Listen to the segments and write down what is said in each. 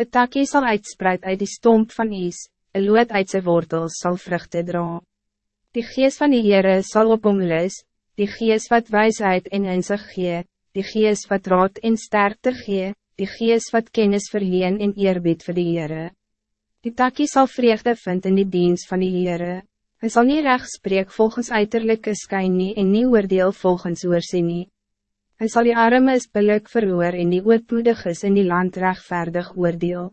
Het takkie zal uitspreid uit die stomp van Is, een lood uit zijn wortels zal vruchten dra. Die geest van die Heere sal op hom lis, die geest wat wijsheid en inzicht gee, die geest wat raad en sterkte gee, die geest wat kennis verleen en eerbied vir die Heere. Die takkie zal vreugde vind in die dienst van die Heere. Hij zal niet recht spreek volgens uiterlijke skyn nie en nie oordeel volgens oorsien nie. Hy sal die armes billik verhoor en die oorploediges in die land rechtvaardig oordeel.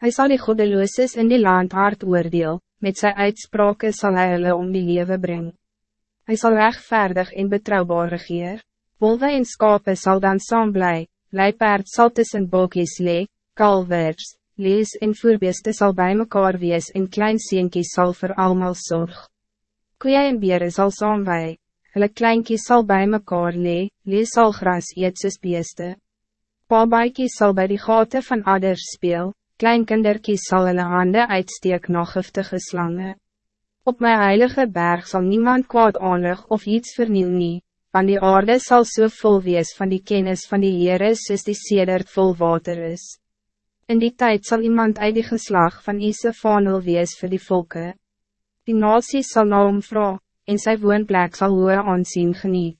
Hij zal die goddelooses in die land hard oordeel, met zijn uitspraken zal hij hulle om die lewe brengen. Hij zal rechtvaardig en betrouwbaar regeer. Wolwe en skape sal dan saam bly, leipaard sal tussen bokies lee, kalvers, lees en voerbeeste sal bij mekaar wees en klein seentjies sal voor almal zorg. Koeie en bere sal saam wei, hulle kleinkies sal bij mekaar lee, lees sal gras eet soos beeste. Pabaikies sal bij die gaten van adders speel, kleinkinderkies sal hulle hande uitsteek na giftige slange. Op mijn heilige berg zal niemand kwaad aanrig of iets vernieuw nie, want die aarde zal so vol wees van die kennis van die Heere soos die sedert vol water is. In die tijd zal iemand uit die geslag van Isefanel wees voor die volken. Die nasies sal na hom vra, en sy woonplek sal hoge aansien geniet.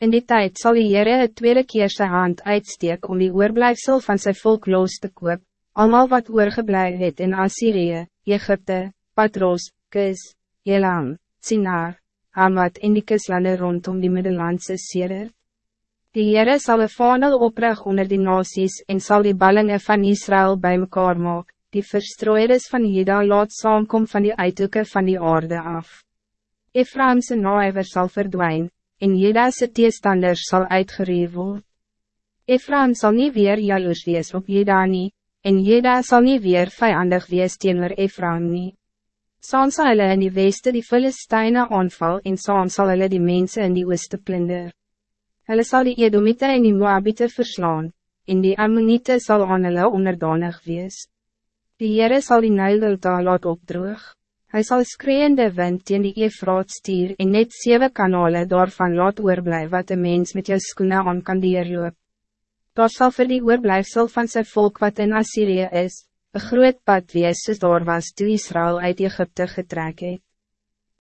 In die tijd zal die Heere het tweede keer sy hand uitsteek om die oorblijfsel van zijn volk los te koop, allemaal wat oorgeblij het in Assyrië, Egypte, Patros, Kis, Elam, Sinar, Hamad en die kislande rondom die Middellandse Sedert. Die Heere sal een vaandel oprig onder die nasies en zal die ballingen van Israël bij mekaar maak, die verstrooides van Jeda laat saamkom van die uithoeken van die aarde af. Ephraimse naaiver zal verdwijnen, en Jeda'se teestanders zal uitgereef word. Ephraim zal niet weer jaloers wees op Jeda nie, en Jeda zal niet weer vijandig wees teenoor Ephraim nie. Saam sal hulle in die weste die Philistijnen aanval en saam sal hulle die mensen in die ooste plinder. Hulle sal die Edomite en die Moabite verslaan, en die Ammonite sal aan hulle onderdanig wees. Die Heere sal die Nijldelta laat opdroog. Hij zal skreeende wind teen die Efraat stuur en net zeven kanale daarvan laat oorblij wat de mens met jou skoene aan kan deurloop. Daar sal vir die oorblijfsel van zijn volk wat in Assyrië is, een groot pad wees soos daar was toe Israël uit Egypte getrek het.